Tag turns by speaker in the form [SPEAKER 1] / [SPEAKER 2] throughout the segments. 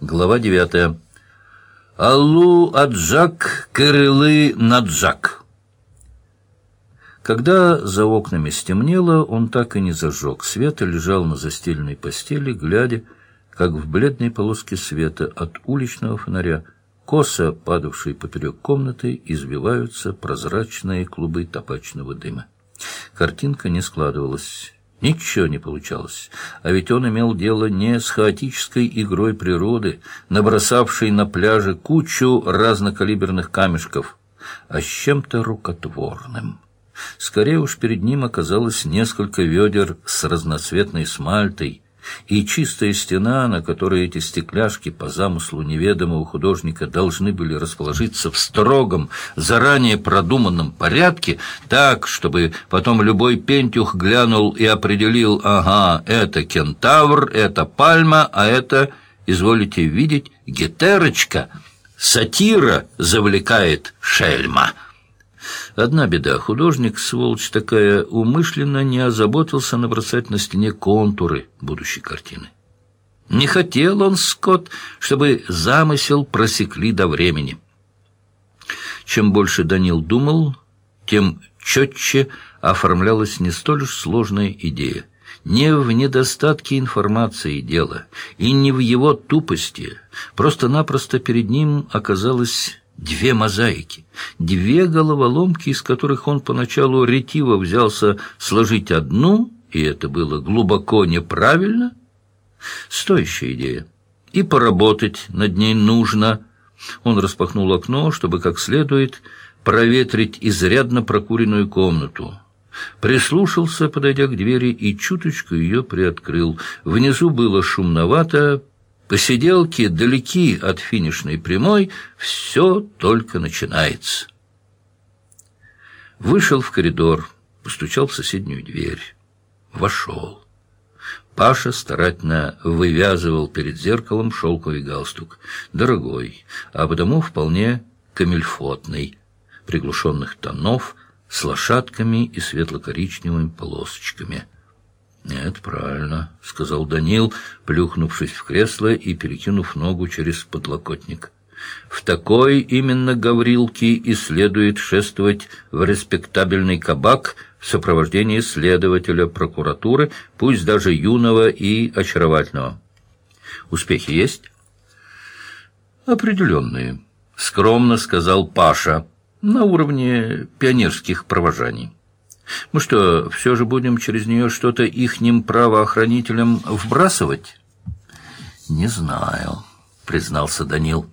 [SPEAKER 1] Глава девятая. Аллу Аджак Кырылы Наджак. Когда за окнами стемнело, он так и не зажег света, лежал на застеленной постели, глядя, как в бледной полоске света от уличного фонаря, косо падавшей поперек комнаты, избиваются прозрачные клубы табачного дыма. Картинка не складывалась. Ничего не получалось. А ведь он имел дело не с хаотической игрой природы, набросавшей на пляже кучу разнокалиберных камешков, а с чем-то рукотворным. Скорее уж перед ним оказалось несколько ведер с разноцветной смальтой, и чистая стена, на которой эти стекляшки по замыслу неведомого художника должны были расположиться в строгом, заранее продуманном порядке, так, чтобы потом любой пентюх глянул и определил, ага, это кентавр, это пальма, а это, изволите видеть, гетерочка, сатира завлекает шельма. Одна беда. Художник, сволочь такая, умышленно не озаботился набросать на стене контуры будущей картины. Не хотел он, Скотт, чтобы замысел просекли до времени. Чем больше Данил думал, тем четче оформлялась не столь уж сложная идея. Не в недостатке информации дело, и не в его тупости. Просто-напросто перед ним оказалось Две мозаики, две головоломки, из которых он поначалу ретиво взялся сложить одну, и это было глубоко неправильно. Стоящая идея. И поработать над ней нужно. Он распахнул окно, чтобы как следует проветрить изрядно прокуренную комнату. Прислушался, подойдя к двери, и чуточку ее приоткрыл. Внизу было шумновато, Посиделки далеки от финишной прямой, все только начинается. Вышел в коридор, постучал в соседнюю дверь. Вошел. Паша старательно вывязывал перед зеркалом шелковый галстук. Дорогой, а потому вполне камельфотный, приглушенных тонов, с лошадками и светло-коричневыми полосочками — «Нет, правильно», — сказал Данил, плюхнувшись в кресло и перекинув ногу через подлокотник. «В такой именно Гаврилке и следует шествовать в респектабельный кабак в сопровождении следователя прокуратуры, пусть даже юного и очаровательного. Успехи есть?» «Определенные», — скромно сказал Паша, — «на уровне пионерских провожаний». Мы что, все же будем через нее что-то ихним правоохранителям вбрасывать? Не знаю, признался Данил.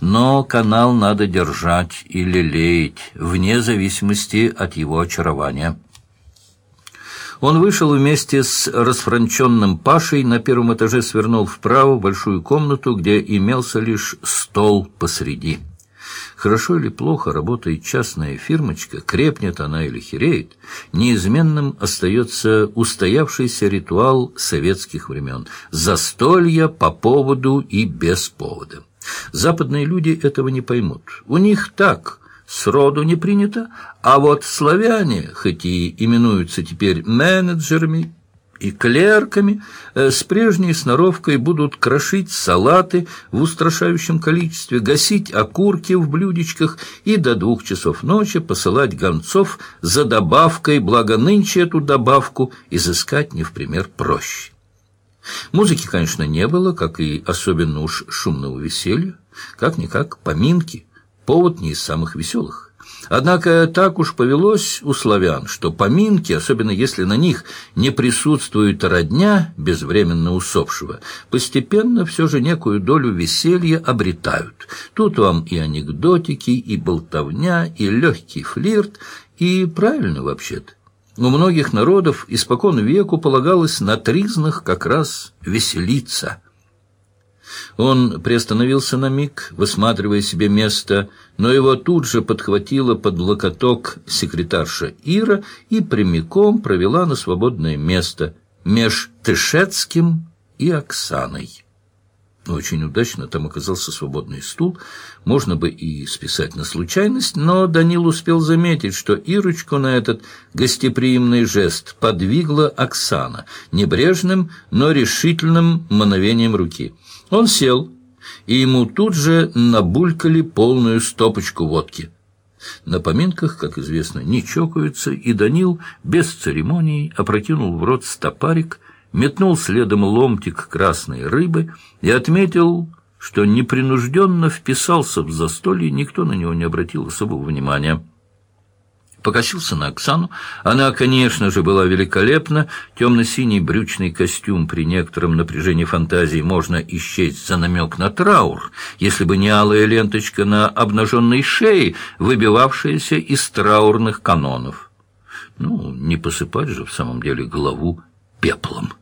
[SPEAKER 1] Но канал надо держать или лелеять, вне зависимости от его очарования. Он вышел вместе с расфранченным Пашей, на первом этаже свернул вправо в большую комнату, где имелся лишь стол посреди. Хорошо или плохо работает частная фирмочка, крепнет она или хереет, неизменным остается устоявшийся ритуал советских времен – застолья по поводу и без повода. Западные люди этого не поймут. У них так – сроду не принято, а вот славяне, хоть и именуются теперь менеджерами, и клерками э, с прежней сноровкой будут крошить салаты в устрашающем количестве, гасить окурки в блюдечках и до двух часов ночи посылать гонцов за добавкой, благо нынче эту добавку изыскать не в пример проще. Музыки, конечно, не было, как и особенно уж шумного веселья, как-никак поминки, повод не из самых веселых. Однако так уж повелось у славян, что поминки, особенно если на них не присутствует родня безвременно усопшего, постепенно все же некую долю веселья обретают. Тут вам и анекдотики, и болтовня, и легкий флирт, и правильно вообще-то. У многих народов испокон веку полагалось на тризных как раз веселиться – он приостановился на миг, высматривая себе место, но его тут же подхватила под локоток секретарша Ира и прямиком провела на свободное место меж Тышецким и Оксаной. Очень удачно там оказался свободный стул. Можно бы и списать на случайность, но Данил успел заметить, что Ирочку на этот гостеприимный жест подвигла Оксана небрежным, но решительным мановением руки. Он сел и ему тут же набулькали полную стопочку водки. На поминках, как известно, не чокаются, и Данил без церемоний опрокинул в рот стопарик, метнул следом ломтик красной рыбы и отметил, что непринужденно вписался в застолье, никто на него не обратил особого внимания покосился на Оксану. Она, конечно же, была великолепна. Темно-синий брючный костюм при некотором напряжении фантазии можно исчесть за намек на траур, если бы не алая ленточка на обнаженной шее, выбивавшаяся из траурных канонов. Ну, не посыпать же в самом деле голову пеплом.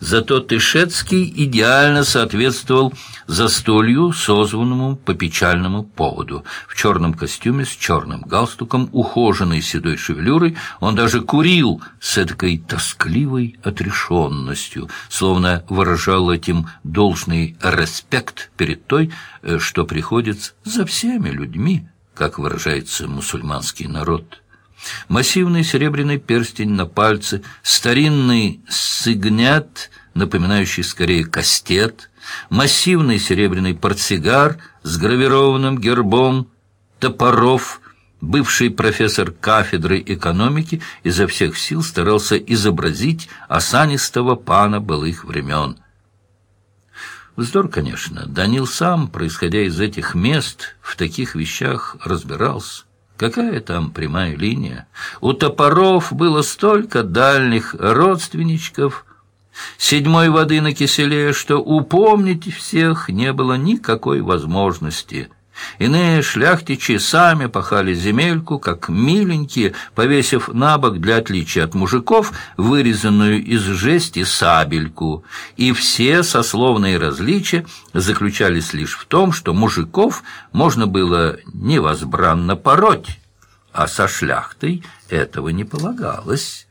[SPEAKER 1] Зато Тышецкий идеально соответствовал застолью, созванному по печальному поводу. В черном костюме с черным галстуком, ухоженной седой шевелюрой, он даже курил с этой тоскливой отрешенностью, словно выражал этим должный респект перед той, э, что приходит за всеми людьми, как выражается мусульманский народ. Массивный серебряный перстень на пальце, старинный сыгнят, напоминающий скорее кастет, массивный серебряный портсигар с гравированным гербом топоров, бывший профессор кафедры экономики изо всех сил старался изобразить осанистого пана былых времен. Вздор, конечно. Данил сам, происходя из этих мест, в таких вещах разбирался. Какая там прямая линия? У топоров было столько дальних родственничков, седьмой воды на киселе, что упомнить всех не было никакой возможности – Иные шляхтичи сами пахали земельку, как миленькие, повесив на бок для отличия от мужиков вырезанную из жести сабельку. И все сословные различия заключались лишь в том, что мужиков можно было невозбранно пороть, а со шляхтой этого не полагалось.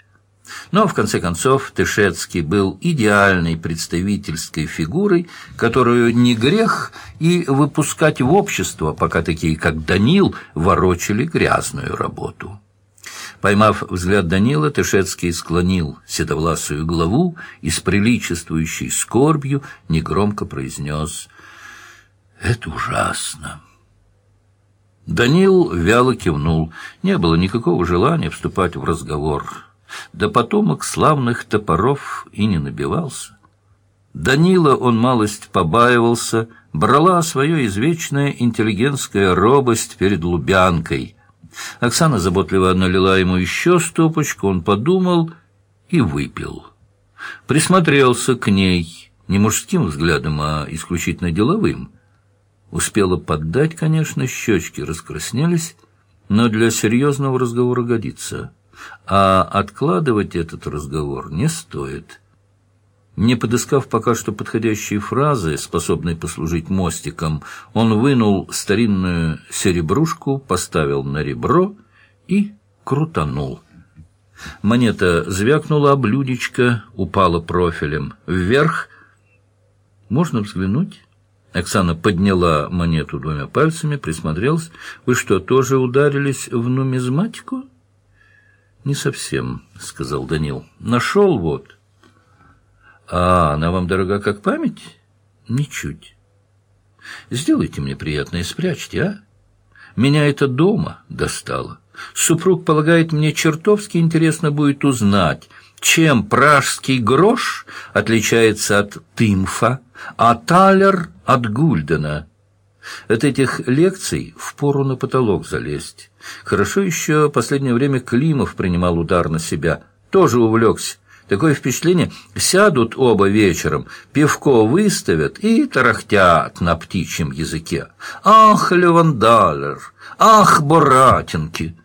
[SPEAKER 1] Но, в конце концов, Тышецкий был идеальной представительской фигурой, которую не грех и выпускать в общество, пока такие, как Данил, ворочали грязную работу. Поймав взгляд Данила, Тышецкий склонил седовласую главу и с приличествующей скорбью негромко произнес «Это ужасно». Данил вяло кивнул. Не было никакого желания вступать в разговор да потомок славных топоров и не набивался. Данила он малость побаивался, брала свое извечная интеллигентская робость перед Лубянкой. Оксана заботливо налила ему еще стопочку, он подумал и выпил. Присмотрелся к ней, не мужским взглядом, а исключительно деловым. Успела поддать, конечно, щечки раскраснелись, но для серьезного разговора годится а откладывать этот разговор не стоит. Не подыскав пока что подходящие фразы, способные послужить мостиком, он вынул старинную серебрушку, поставил на ребро и крутанул. Монета звякнула, блюдечко упала профилем вверх. «Можно взглянуть?» Оксана подняла монету двумя пальцами, присмотрелась. «Вы что, тоже ударились в нумизматику?» «Не совсем», — сказал Данил. «Нашел вот». «А она вам дорога как память?» «Ничуть». «Сделайте мне приятное, спрячьте, а? Меня это дома достало. Супруг полагает, мне чертовски интересно будет узнать, чем пражский грош отличается от тымфа, а талер от гульдена». От этих лекций впору на потолок залезть. Хорошо еще последнее время Климов принимал удар на себя. Тоже увлекся. Такое впечатление, сядут оба вечером, пивко выставят и тарахтят на птичьем языке. «Ах, Левандалер! Ах, Боратинки!»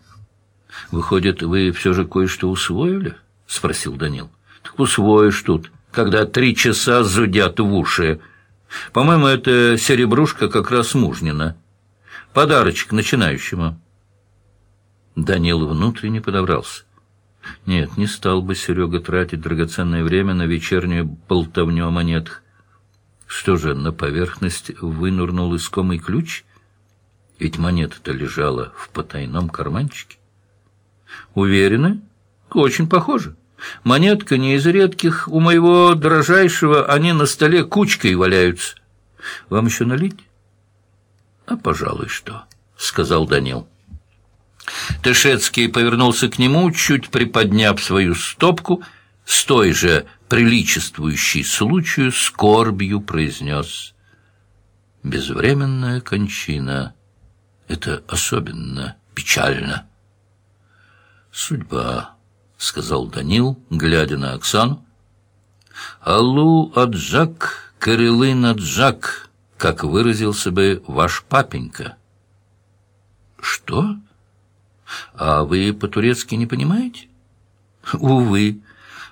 [SPEAKER 1] «Выходит, вы все же кое-что усвоили?» — спросил Данил. «Так усвоишь тут, когда три часа зудят в уши». По-моему, это серебрушка как раз мужнина. Подарочек начинающему. Данил внутренне подобрался. Нет, не стал бы Серега тратить драгоценное время на вечернюю болтовню о монетах. Что же, на поверхность вынурнул искомый ключ? Ведь монета-то лежала в потайном карманчике. Уверены? Очень похоже. Монетка не из редких. У моего дрожайшего они на столе кучкой валяются. Вам еще налить? А, пожалуй, что, — сказал Данил. Тышецкий повернулся к нему, чуть приподняв свою стопку, с той же приличествующей случаю скорбью произнес «Безвременная кончина — это особенно печально». «Судьба», — сказал Данил, глядя на Оксану. «Аллу аджак, Кириллын аджак», как выразился бы ваш папенька. «Что?» А вы по-турецки не понимаете? Увы.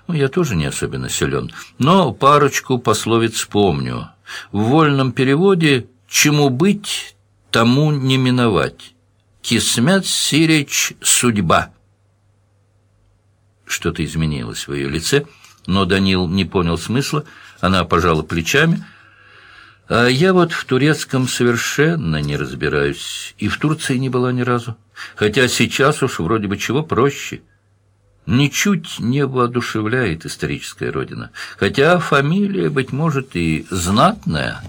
[SPEAKER 1] Я тоже не особенно силен. Но парочку пословиц помню. В вольном переводе «чему быть, тому не миновать». «Кисмят сиречь судьба». Что-то изменилось в ее лице, но Данил не понял смысла. Она пожала плечами – а я вот в турецком совершенно не разбираюсь, и в Турции не была ни разу. Хотя сейчас уж вроде бы чего проще. Ничуть не воодушевляет историческая родина. Хотя фамилия, быть может, и знатная.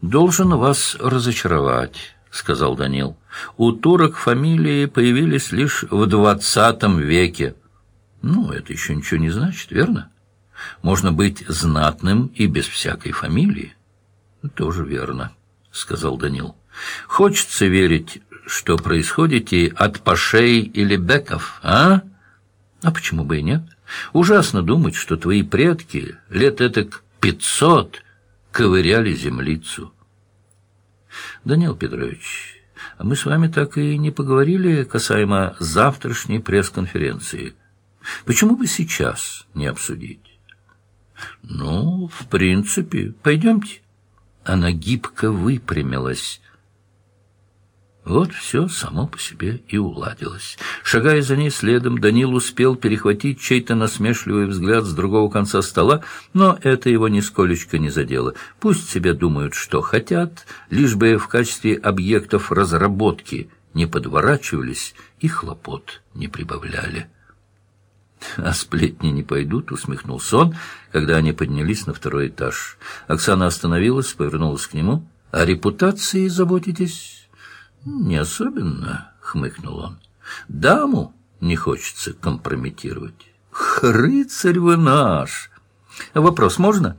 [SPEAKER 1] «Должен вас разочаровать», — сказал Данил. «У турок фамилии появились лишь в двадцатом веке». «Ну, это еще ничего не значит, верно? Можно быть знатным и без всякой фамилии». «Тоже верно», — сказал Данил. «Хочется верить, что происходите от пашей или беков, а? А почему бы и нет? Ужасно думать, что твои предки лет этак пятьсот ковыряли землицу». «Данил Петрович, мы с вами так и не поговорили касаемо завтрашней пресс-конференции. Почему бы сейчас не обсудить?» «Ну, в принципе, пойдемте». Она гибко выпрямилась. Вот все само по себе и уладилось. Шагая за ней следом, Данил успел перехватить чей-то насмешливый взгляд с другого конца стола, но это его нисколечко не задело. Пусть себе думают, что хотят, лишь бы в качестве объектов разработки не подворачивались и хлопот не прибавляли. «А сплетни не пойдут», — усмехнулся он, когда они поднялись на второй этаж. Оксана остановилась, повернулась к нему. «О репутации заботитесь?» «Не особенно», — хмыкнул он. «Даму не хочется компрометировать». «Рыцарь вы наш!» «Вопрос можно?»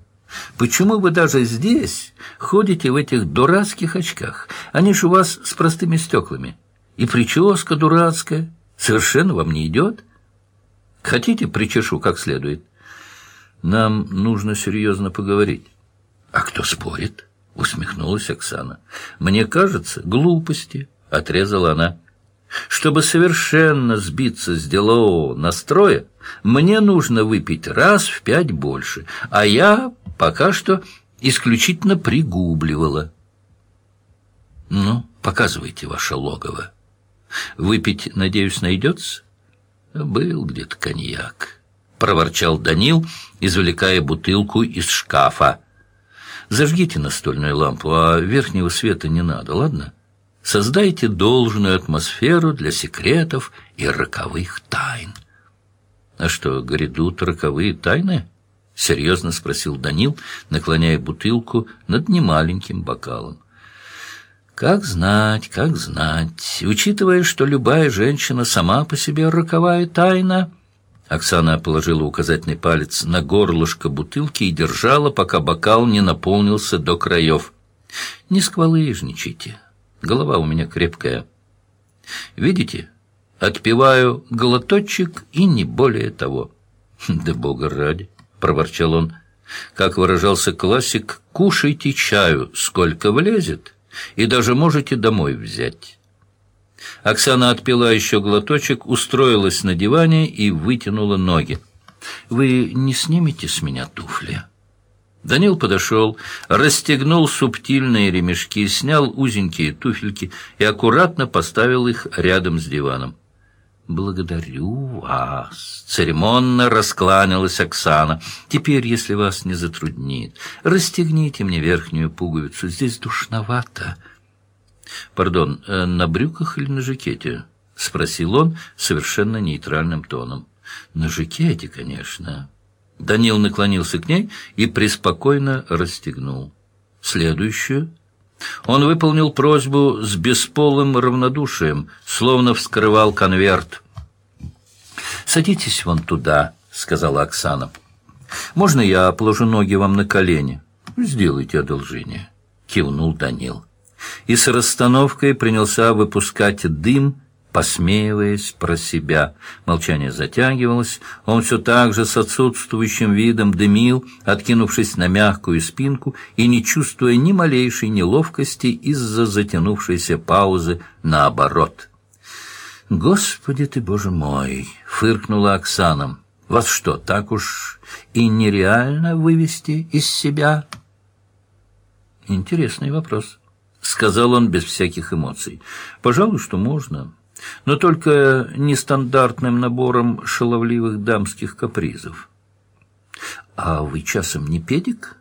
[SPEAKER 1] Почему вы даже здесь ходите в этих дурацких очках? Они же у вас с простыми стеклами. И прическа дурацкая. Совершенно вам не идет. Хотите, причешу как следует? Нам нужно серьезно поговорить. А кто спорит? Усмехнулась Оксана. Мне кажется, глупости, отрезала она. Чтобы совершенно сбиться с делового настроя, мне нужно выпить раз в пять больше, а я пока что исключительно пригубливала. Ну, показывайте ваше логово. Выпить, надеюсь, найдется? «Был где-то коньяк», — проворчал Данил, извлекая бутылку из шкафа. «Зажгите настольную лампу, а верхнего света не надо, ладно? Создайте должную атмосферу для секретов и роковых тайн». «А что, грядут роковые тайны?» — серьезно спросил Данил, наклоняя бутылку над немаленьким бокалом. Как знать, как знать. Учитывая, что любая женщина сама по себе роковая тайна... Оксана положила указательный палец на горлышко бутылки и держала, пока бокал не наполнился до краев. «Не сквалыжничайте. Голова у меня крепкая. Видите, отпиваю глоточек и не более того». «Да бога ради!» — проворчал он. Как выражался классик, «кушайте чаю, сколько влезет» и даже можете домой взять». Оксана отпила еще глоточек, устроилась на диване и вытянула ноги. «Вы не снимете с меня туфли?» Данил подошел, расстегнул субтильные ремешки, снял узенькие туфельки и аккуратно поставил их рядом с диваном. «Благодарю вас!» — церемонно раскланялась Оксана. «Теперь, если вас не затруднит, расстегните мне верхнюю пуговицу. Здесь душновато». «Пардон, э, на брюках или на жакете?» — спросил он совершенно нейтральным тоном. «На жакете, конечно». Данил наклонился к ней и преспокойно расстегнул. Следующую. Он выполнил просьбу с бесполым равнодушием, словно вскрывал конверт. «Садитесь вон туда», — сказала Оксана. «Можно я положу ноги вам на колени?» «Сделайте одолжение», — кивнул Данил. И с расстановкой принялся выпускать дым, посмеиваясь про себя. Молчание затягивалось, он все так же с отсутствующим видом дымил, откинувшись на мягкую спинку и не чувствуя ни малейшей неловкости из-за затянувшейся паузы наоборот. «Господи ты, Боже мой!» — фыркнула Оксана. «Вас что, так уж и нереально вывести из себя?» «Интересный вопрос», — сказал он без всяких эмоций. «Пожалуй, что можно» но только нестандартным набором шаловливых дамских капризов. «А вы часом не педик?»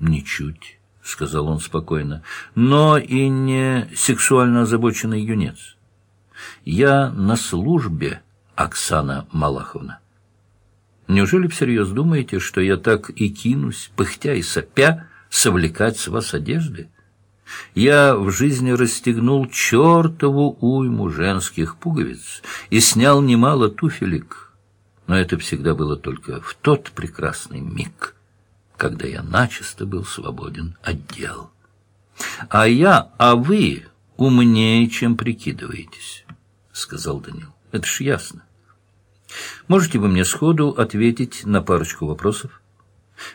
[SPEAKER 1] «Ничуть», — сказал он спокойно, — «но и не сексуально озабоченный юнец. Я на службе, Оксана Малаховна. Неужели всерьез думаете, что я так и кинусь, пыхтя и сопя, совлекать с вас одежды?» Я в жизни расстегнул чертову уйму женских пуговиц и снял немало туфелек, но это всегда было только в тот прекрасный миг, когда я начисто был свободен от дел. А я, а вы умнее, чем прикидываетесь, — сказал Данил. Это ж ясно. Можете вы мне сходу ответить на парочку вопросов?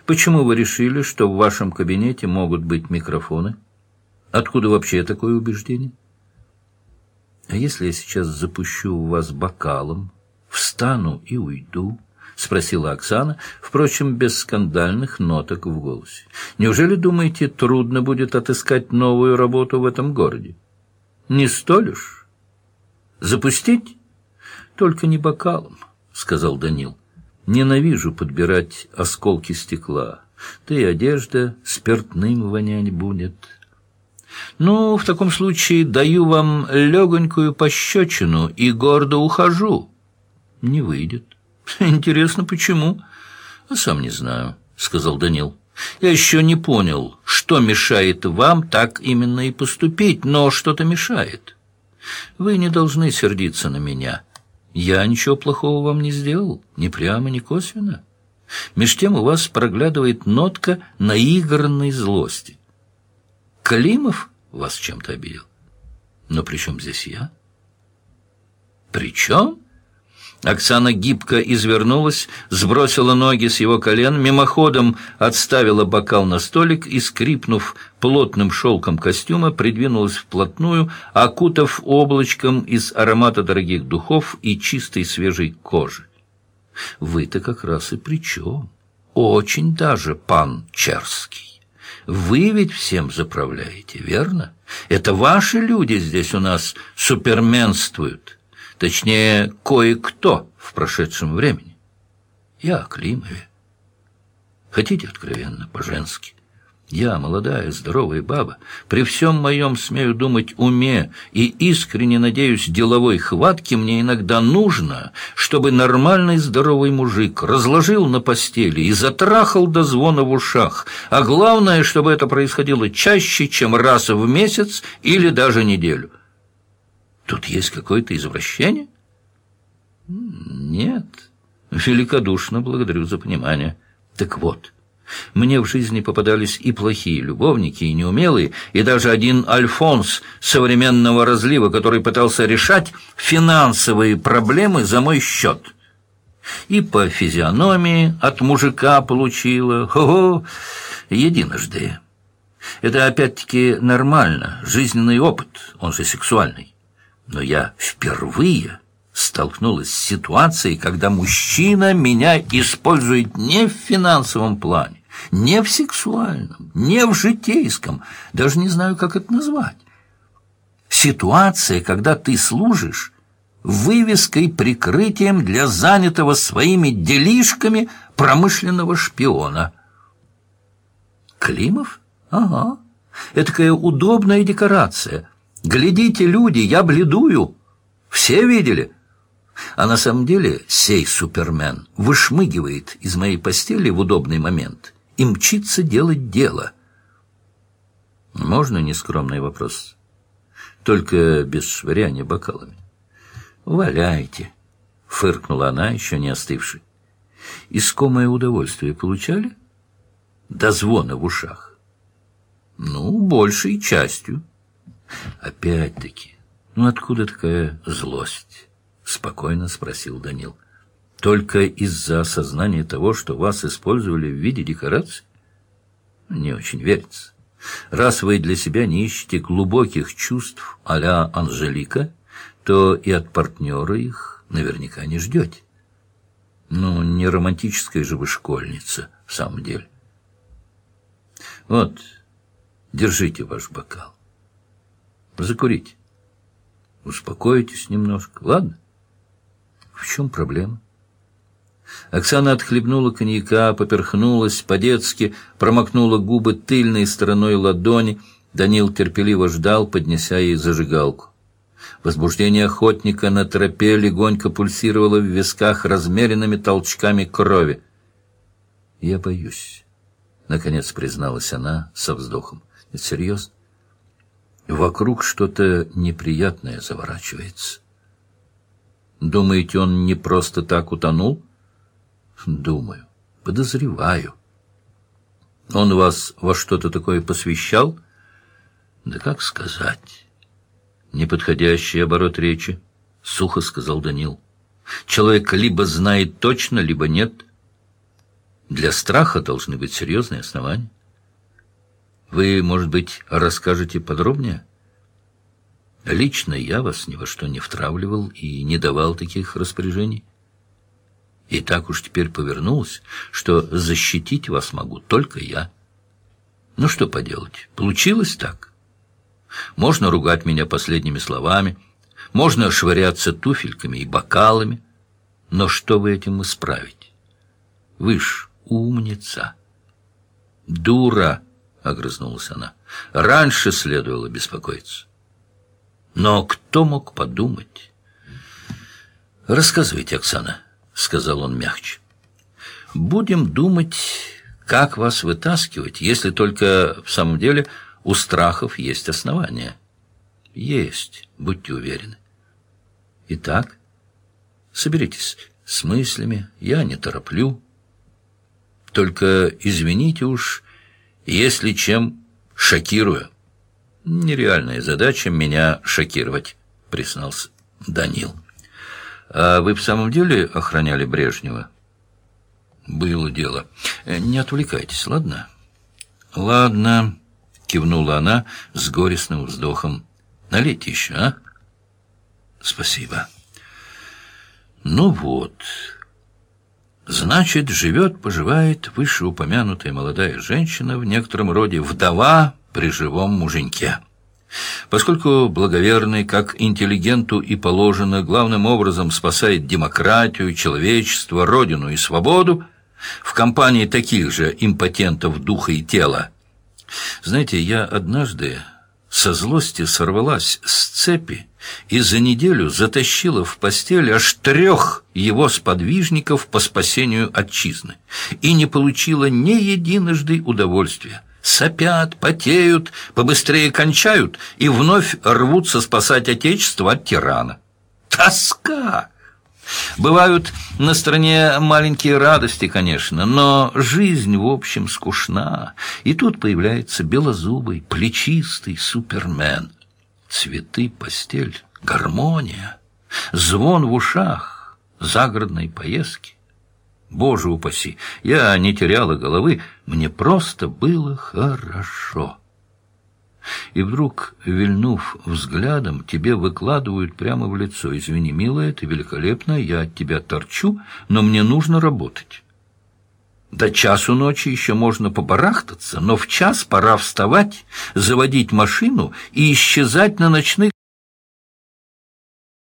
[SPEAKER 1] Почему вы решили, что в вашем кабинете могут быть микрофоны? — Откуда вообще такое убеждение? А если я сейчас запущу вас бокалом, встану и уйду? — спросила Оксана, впрочем, без скандальных ноток в голосе. «Неужели, думаете, трудно будет отыскать новую работу в этом городе? Не столь уж? Запустить? Только не бокалом», — сказал Данил. «Ненавижу подбирать осколки стекла. Да и одежда спиртным вонять будет». «Ну, в таком случае даю вам легонькую пощечину и гордо ухожу». «Не выйдет». «Интересно, почему?» «А сам не знаю», — сказал Данил. «Я еще не понял, что мешает вам так именно и поступить, но что-то мешает. Вы не должны сердиться на меня. Я ничего плохого вам не сделал, ни прямо, ни косвенно. Меж тем у вас проглядывает нотка наигранной злости. Климов вас чем-то обидел. Но при чем здесь я? При чем? Оксана гибко извернулась, сбросила ноги с его колен, мимоходом отставила бокал на столик и, скрипнув плотным шелком костюма, придвинулась вплотную, окутав облачком из аромата дорогих духов и чистой свежей кожи. Вы-то как раз и при чем? Очень даже пан Черский. Вы ведь всем заправляете, верно? Это ваши люди здесь у нас суперменствуют. Точнее, кое-кто в прошедшем времени. Я о Климове. Хотите откровенно, по-женски? Я, молодая, здоровая баба, при всем моем, смею думать, уме и искренне надеюсь деловой хватке мне иногда нужно, чтобы нормальный здоровый мужик разложил на постели и затрахал до звона в ушах, а главное, чтобы это происходило чаще, чем раз в месяц или даже неделю. Тут есть какое-то извращение? Нет. Великодушно благодарю за понимание. Так вот... Мне в жизни попадались и плохие любовники, и неумелые, и даже один Альфонс современного разлива, который пытался решать финансовые проблемы за мой счет. И по физиономии от мужика получила, хо-хо, единожды. Это опять-таки нормально, жизненный опыт, он же сексуальный. Но я впервые столкнулась с ситуацией, когда мужчина меня использует не в финансовом плане, не в сексуальном, не в житейском, даже не знаю, как это назвать. Ситуация, когда ты служишь вывеской, прикрытием для занятого своими делишками промышленного шпиона. Климов? Ага. Это такая удобная декорация. Глядите, люди, я бледую. Все видели? А на самом деле сей супермен вышмыгивает из моей постели в удобный момент и мчится делать дело. Можно нескромный вопрос? Только без швыряния бокалами. «Валяйте!» — фыркнула она, еще не остывшей. «Искомое удовольствие получали?» «До звона в ушах». «Ну, большей частью». «Опять-таки, ну откуда такая злость?» — спокойно спросил Данил. «Только из-за осознания того, что вас использовали в виде декорации?» «Не очень верится. Раз вы для себя не ищете глубоких чувств а-ля Анжелика, то и от партнера их наверняка не ждете. Ну, не романтическая же вы школьница, в самом деле. Вот, держите ваш бокал. Закурите. Успокойтесь немножко, ладно? В чем проблема? Оксана отхлебнула коньяка, поперхнулась по-детски, промокнула губы тыльной стороной ладони. Данил терпеливо ждал, поднеся ей зажигалку. Возбуждение охотника на тропе легонько пульсировало в висках размеренными толчками крови. «Я боюсь», — наконец призналась она со вздохом. «Это серьезно? Вокруг что-то неприятное заворачивается». «Думаете, он не просто так утонул?» «Думаю, подозреваю». «Он вас во что-то такое посвящал?» «Да как сказать?» неподходящий оборот речи, — сухо сказал Данил. Человек либо знает точно, либо нет. Для страха должны быть серьезные основания. Вы, может быть, расскажете подробнее? Лично я вас ни во что не втравливал и не давал таких распоряжений. И так уж теперь повернулось, что защитить вас могу только я. Ну что поделать, получилось так. Можно ругать меня последними словами, можно швыряться туфельками и бокалами. Но что вы этим исправите? Вы ж умница. Дура, — огрызнулась она. Раньше следовало беспокоиться. Но кто мог подумать? Рассказывайте, Оксана, — сказал он мягче. Будем думать, как вас вытаскивать, если только в самом деле у страхов есть основания. Есть, будьте уверены. Итак, соберитесь с мыслями, я не тороплю. Только извините уж, если чем шокирую. Нереальная задача меня шокировать, признался Данил. А вы в самом деле охраняли Брежнева? Было дело. Не отвлекайтесь, ладно? Ладно. — кивнула она с горестным вздохом. «Налейте еще, а?» «Спасибо». «Ну вот...» Значит, живет-поживает вышеупомянутая молодая женщина, в некотором роде вдова при живом муженьке. Поскольку благоверный, как интеллигенту и положено, главным образом спасает демократию, человечество, родину и свободу, в компании таких же импотентов духа и тела, знаете, я однажды со злости сорвалась с цепи и за неделю затащила в постель аж трех его сподвижников по спасению отчизны и не получила ни единожды удовольствия. Сопят, потеют, побыстрее кончают и вновь рвутся спасать отечество от тирана. Тоска! Бывают на стороне маленькие радости, конечно, но жизнь, в общем, скучна. И тут появляется белозубый, плечистый супермен. Цветы, постель, гармония, звон в ушах, загородные поездки. Боже упаси, я не теряла головы, мне просто было хорошо». И вдруг, вильнув взглядом, тебе выкладывают прямо в лицо. «Извини, милая, ты великолепная, я от тебя торчу, но мне нужно работать». До часу ночи еще можно побарахтаться, но в час пора вставать, заводить машину и исчезать на ночных